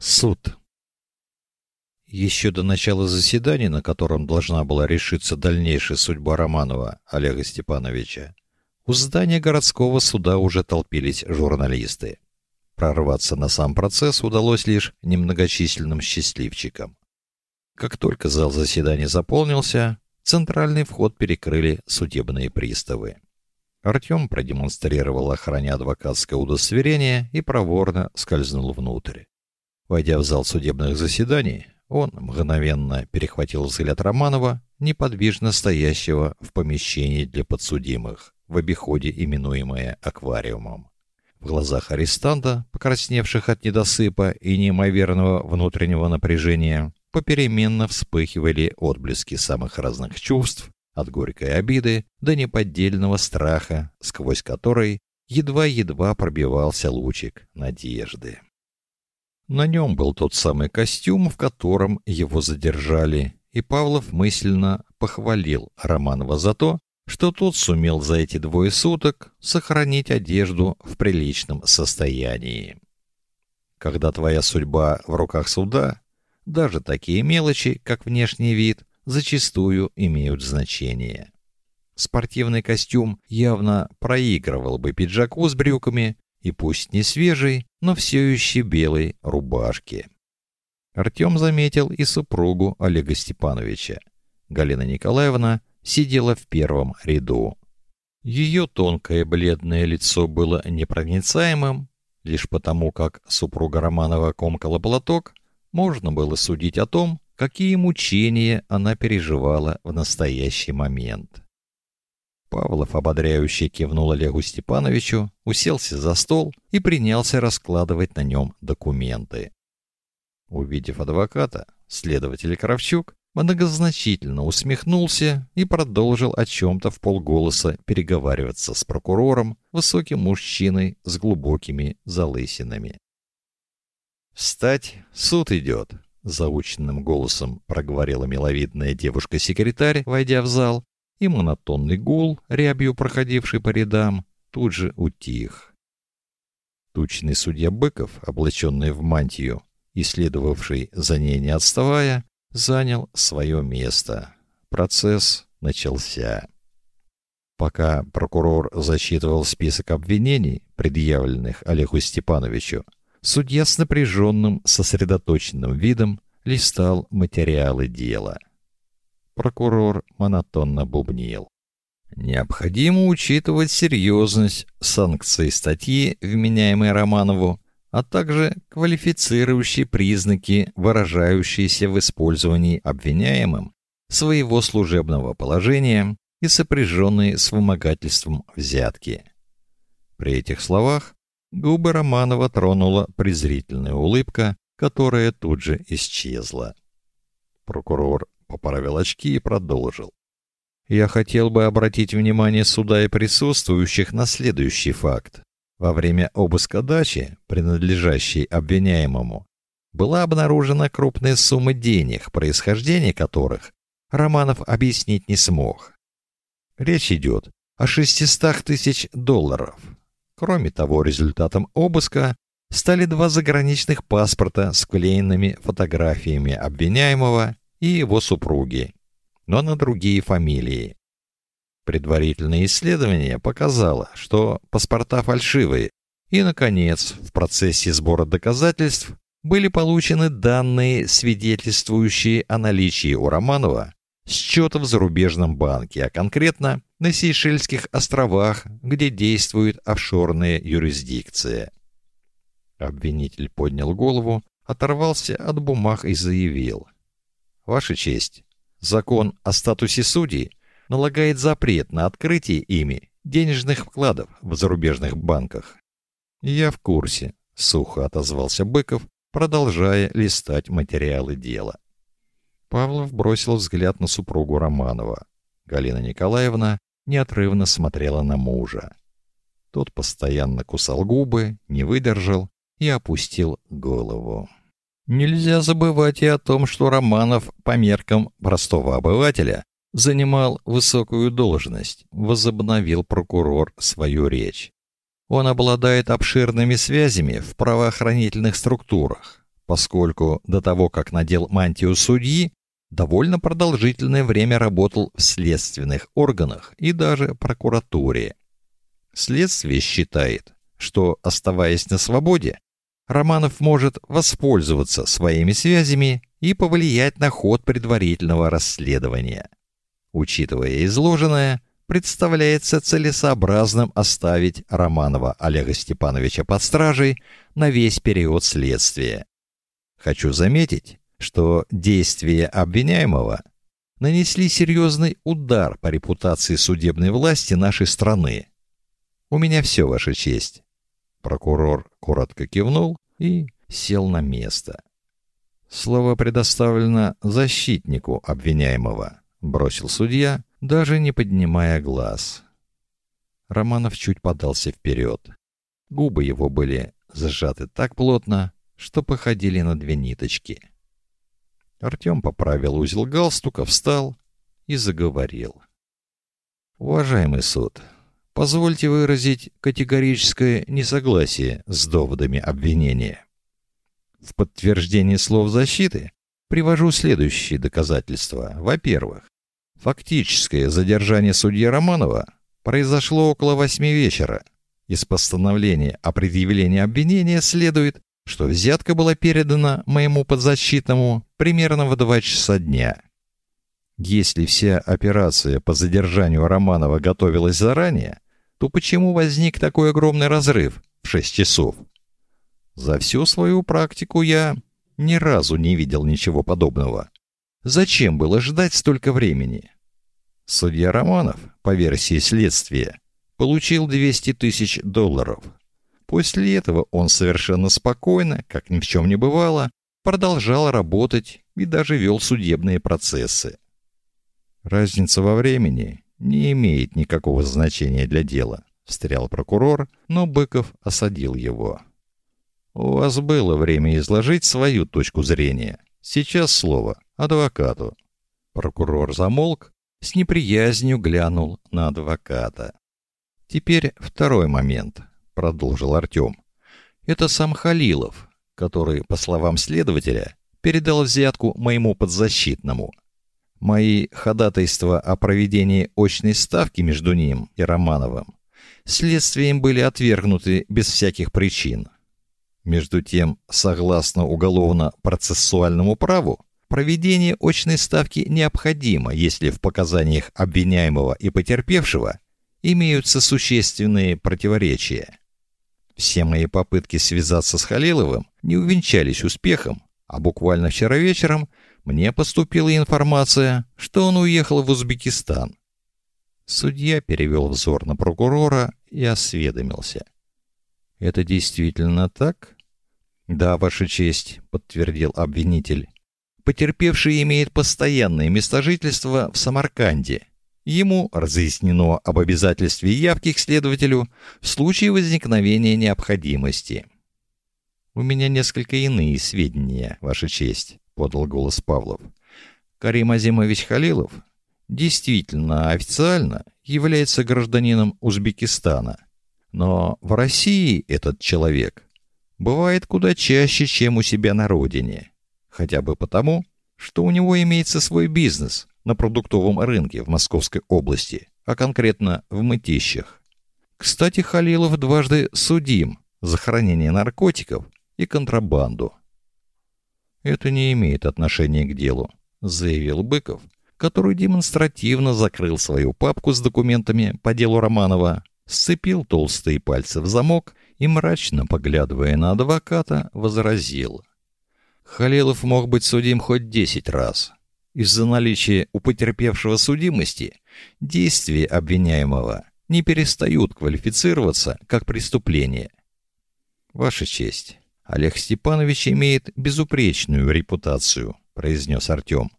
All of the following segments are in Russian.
Суд. Еще до начала заседания, на котором должна была решиться дальнейшая судьба Романова Олега Степановича, у здания городского суда уже толпились журналисты. Прорваться на сам процесс удалось лишь немногочисленным счастливчикам. Как только зал заседания заполнился, центральный вход перекрыли судебные приставы. Артем продемонстрировал охране адвокатское удостоверение и проворно скользнул внутрь. Войдя в зал судебных заседаний, он мгновенно перехватил взгляд Романова, неподвижно стоящего в помещении для подсудимых, в обиходе именуемое аквариумом. В глазах арестанта, покрасневших от недосыпа и неимоверного внутреннего напряжения, попеременно вспыхивали отблески самых разных чувств, от горькой обиды до неподдельного страха, сквозь который едва-едва пробивался лучик надежды. На нем был тот самый костюм, в котором его задержали, и Павлов мысленно похвалил Романова за то, что тот сумел за эти двое суток сохранить одежду в приличном состоянии. Когда твоя судьба в руках суда, даже такие мелочи, как внешний вид, зачастую имеют значение. Спортивный костюм явно проигрывал бы пиджаку с брюками, и пусть не свежей, но все еще белой рубашке. Артем заметил и супругу Олега Степановича. Галина Николаевна сидела в первом ряду. Ее тонкое бледное лицо было непроницаемым, лишь потому, как супруга Романова комкала платок, можно было судить о том, какие мучения она переживала в настоящий момент. Павлов ободряюще кивнул Олегу Степановичу, уселся за стол и принялся раскладывать на нем документы. Увидев адвоката, следователь Кравчук многозначительно усмехнулся и продолжил о чем-то в полголоса переговариваться с прокурором, высоким мужчиной с глубокими залысинами. «Встать, суд идет!» — заученным голосом проговорила миловидная девушка-секретарь, войдя в зал и монотонный гул, рябью проходивший по рядам, тут же утих. Тучный судья Быков, облаченный в мантию, и следовавший за ней не отставая, занял свое место. Процесс начался. Пока прокурор зачитывал список обвинений, предъявленных Олегу Степановичу, судья с напряженным, сосредоточенным видом листал материалы дела. Прокурор монотонно бубнил. Необходимо учитывать серьезность санкций статьи, вменяемой Романову, а также квалифицирующие признаки, выражающиеся в использовании обвиняемым своего служебного положения и сопряженные с вымогательством взятки. При этих словах губы Романова тронула презрительная улыбка, которая тут же исчезла. Прокурор поправил очки и продолжил. Я хотел бы обратить внимание суда и присутствующих на следующий факт. Во время обыска дачи, принадлежащей обвиняемому, была обнаружена крупная сумма денег, происхождение которых Романов объяснить не смог. Речь идет о 600 тысяч долларов. Кроме того, результатом обыска стали два заграничных паспорта с вклеенными фотографиями обвиняемого и его супруги, но на другие фамилии. Предварительное исследование показало, что паспорта фальшивые, и, наконец, в процессе сбора доказательств были получены данные, свидетельствующие о наличии у Романова счета в зарубежном банке, а конкретно на Сейшельских островах, где действует офшорная юрисдикция. Обвинитель поднял голову, оторвался от бумаг и заявил – Ваша честь, закон о статусе судей налагает запрет на открытие ими денежных вкладов в зарубежных банках. Я в курсе, сухо отозвался Быков, продолжая листать материалы дела. Павлов бросил взгляд на супругу Романова. Галина Николаевна неотрывно смотрела на мужа. Тот постоянно кусал губы, не выдержал и опустил голову. Нельзя забывать и о том, что Романов по меркам простого обывателя занимал высокую должность, возобновил прокурор свою речь. Он обладает обширными связями в правоохранительных структурах, поскольку до того, как надел мантию судьи, довольно продолжительное время работал в следственных органах и даже прокуратуре. Следствие считает, что, оставаясь на свободе, Романов может воспользоваться своими связями и повлиять на ход предварительного расследования. Учитывая изложенное, представляется целесообразным оставить Романова Олега Степановича под стражей на весь период следствия. Хочу заметить, что действия обвиняемого нанесли серьезный удар по репутации судебной власти нашей страны. У меня все, ваша честь. Прокурор коротко кивнул и сел на место. Слово предоставлено защитнику обвиняемого, бросил судья, даже не поднимая глаз. Романов чуть подался вперед. Губы его были сжаты так плотно, что походили на две ниточки. Артем поправил узел галстука, встал и заговорил. Уважаемый суд, позвольте выразить категорическое несогласие с доводами обвинения. В подтверждение слов защиты привожу следующие доказательства. Во-первых, фактическое задержание судьи Романова произошло около восьми вечера. Из постановления о предъявлении обвинения следует, что взятка была передана моему подзащитному примерно в два часа дня. Если вся операция по задержанию Романова готовилась заранее, то почему возник такой огромный разрыв в шесть часов? За всю свою практику я ни разу не видел ничего подобного. Зачем было ждать столько времени? Судья Романов, по версии следствия, получил 200 тысяч долларов – После этого он совершенно спокойно, как ни в чем не бывало, продолжал работать и даже вел судебные процессы. Разница во времени не имеет никакого значения для дела, встрял прокурор, но Быков осадил его. У вас было время изложить свою точку зрения. Сейчас слово адвокату. Прокурор замолк, с неприязнью глянул на адвоката. Теперь второй момент продолжил Артем. Это сам Халилов, который, по словам следователя, передал взятку моему подзащитному. Мои ходатайства о проведении очной ставки между ним и Романовым следствием были отвергнуты без всяких причин. Между тем, согласно уголовно-процессуальному праву, проведение очной ставки необходимо, если в показаниях обвиняемого и потерпевшего имеются существенные противоречия. Все мои попытки связаться с Халиловым не увенчались успехом, а буквально вчера вечером мне поступила информация, что он уехал в Узбекистан. Судья перевел взор на прокурора и осведомился. «Это действительно так?» «Да, Ваша честь», — подтвердил обвинитель. «Потерпевший имеет постоянное место жительства в Самарканде Ему разъяснено об обязательстве явки к следователю в случае возникновения необходимости. У меня несколько иные сведения, ваша честь, подал голос Павлов. Карим Азимович Халилов действительно официально является гражданином Узбекистана. Но в России этот человек бывает куда чаще, чем у себя на родине, хотя бы потому, что у него имеется свой бизнес, на продуктовом рынке в Московской области, а конкретно в Мытищах. Кстати, Халилов дважды судим за хранение наркотиков и контрабанду. Это не имеет отношения к делу, заявил Быков, который демонстративно закрыл свою папку с документами по делу Романова, сцепил толстые пальцы в замок и мрачно поглядывая на адвоката, возразил: Халилов мог быть судим хоть десять раз, из-за наличия у потерпевшего судимости действия обвиняемого не перестают квалифицироваться как преступление. Ваша честь, Олег Степанович имеет безупречную репутацию, произнес Артем.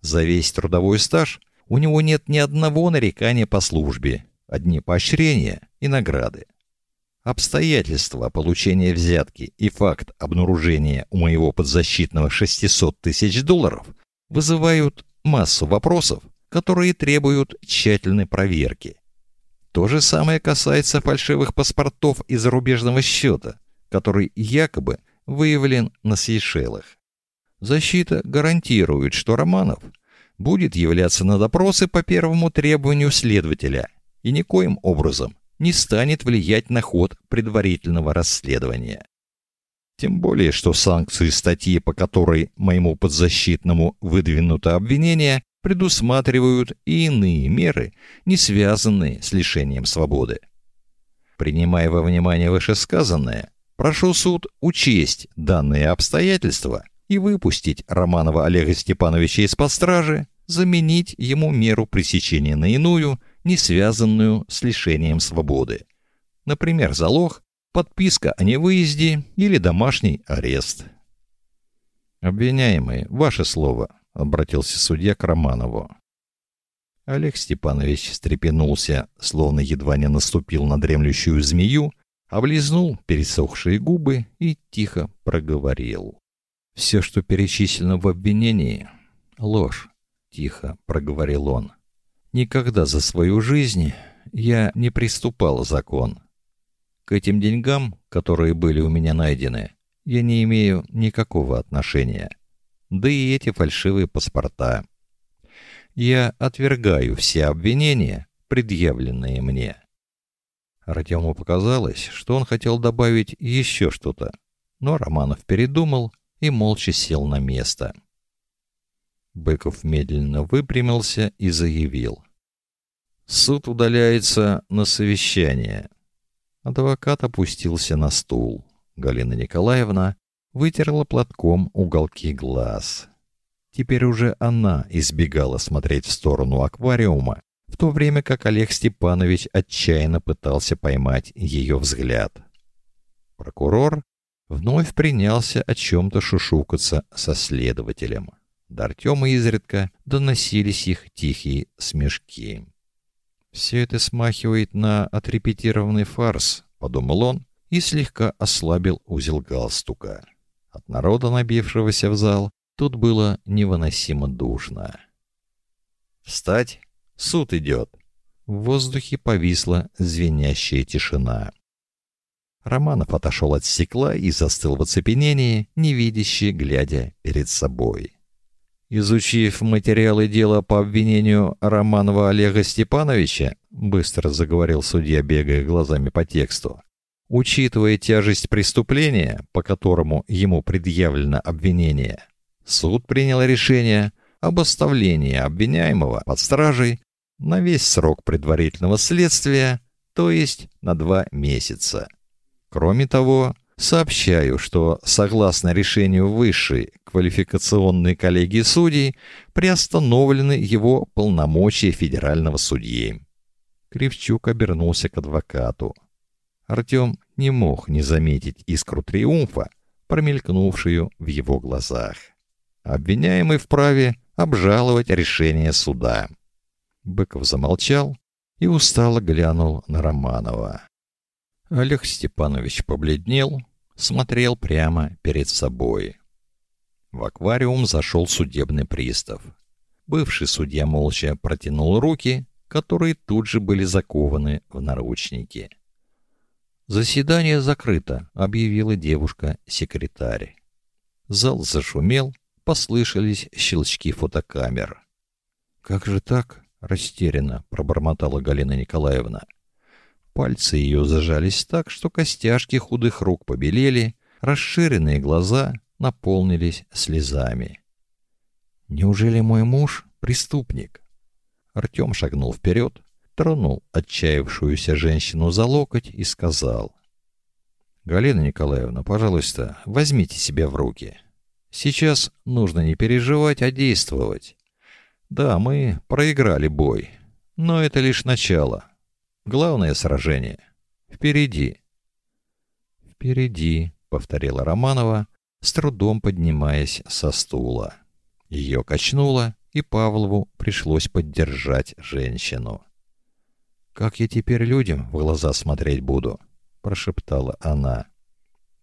За весь трудовой стаж у него нет ни одного нарекания по службе, одни поощрения и награды. Обстоятельства получения взятки и факт обнаружения у моего подзащитного 600 тысяч долларов вызывают массу вопросов, которые требуют тщательной проверки. То же самое касается фальшивых паспортов и зарубежного счета, который якобы выявлен на Сейшелах. Защита гарантирует, что Романов будет являться на допросы по первому требованию следователя и никоим образом не станет влиять на ход предварительного расследования. Тем более, что санкции статьи, по которой моему подзащитному выдвинуто обвинение, предусматривают и иные меры, не связанные с лишением свободы. Принимая во внимание вышесказанное, прошу суд учесть данные обстоятельства и выпустить Романова Олега Степановича из-под стражи, заменить ему меру пресечения на иную, не связанную с лишением свободы. Например, залог подписка о невыезде или домашний арест. Обвиняемый, ваше слово, обратился судья к Романову. Олег Степанович встрепенулся, словно едва не наступил на дремлющую змею, облизнул пересохшие губы и тихо проговорил: «Все, что перечислено в обвинении, ложь", тихо проговорил он. "Никогда за свою жизнь я не приступал закон. К этим деньгам, которые были у меня найдены, я не имею никакого отношения. Да и эти фальшивые паспорта. Я отвергаю все обвинения, предъявленные мне. Артему показалось, что он хотел добавить еще что-то, но Романов передумал и молча сел на место. Быков медленно выпрямился и заявил: "Суд удаляется на совещание. Адвокат опустился на стул. Галина Николаевна вытерла платком уголки глаз. Теперь уже она избегала смотреть в сторону аквариума, в то время как Олег Степанович отчаянно пытался поймать ее взгляд. Прокурор вновь принялся о чем то шушукаться со следователем. До Артема изредка доносились их тихие смешки. Все это смахивает на отрепетированный фарс, подумал он и слегка ослабил узел галстука. От народа, набившегося в зал, тут было невыносимо душно. Встать, суд идет. В воздухе повисла звенящая тишина. Романов отошел от стекла и застыл в оцепенении, невидящий, глядя перед собой. Изучив материалы дела по обвинению Романова Олега Степановича, быстро заговорил судья, бегая глазами по тексту. Учитывая тяжесть преступления, по которому ему предъявлено обвинение, суд принял решение об оставлении обвиняемого под стражей на весь срок предварительного следствия, то есть на два месяца. Кроме того, Сообщаю, что согласно решению высшей квалификационной коллегии судей приостановлены его полномочия федерального судьи. Кривчук обернулся к адвокату. Артем не мог не заметить искру триумфа, промелькнувшую в его глазах. Обвиняемый вправе обжаловать решение суда. Быков замолчал и устало глянул на Романова. Олег Степанович побледнел, смотрел прямо перед собой. В аквариум зашел судебный пристав. Бывший судья молча протянул руки, которые тут же были закованы в наручники. Заседание закрыто, объявила девушка-секретарь. Зал зашумел, послышались щелчки фотокамер. Как же так? Растерянно пробормотала Галина Николаевна. Пальцы ее зажались так, что костяшки худых рук побелели, расширенные глаза наполнились слезами. Неужели мой муж преступник? Артем шагнул вперед, тронул отчаявшуюся женщину за локоть и сказал: "Галина Николаевна, пожалуйста, возьмите себя в руки. Сейчас нужно не переживать, а действовать. Да, мы проиграли бой, но это лишь начало. Главное сражение впереди. Впереди, повторила Романова, с трудом поднимаясь со стула. Ее качнуло, и Павлову пришлось поддержать женщину. Как я теперь людям в глаза смотреть буду, прошептала она.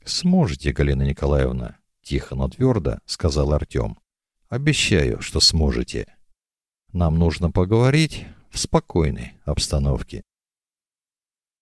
Сможете, Галина Николаевна, тихо, но твердо сказал Артем. Обещаю, что сможете. Нам нужно поговорить в спокойной обстановке.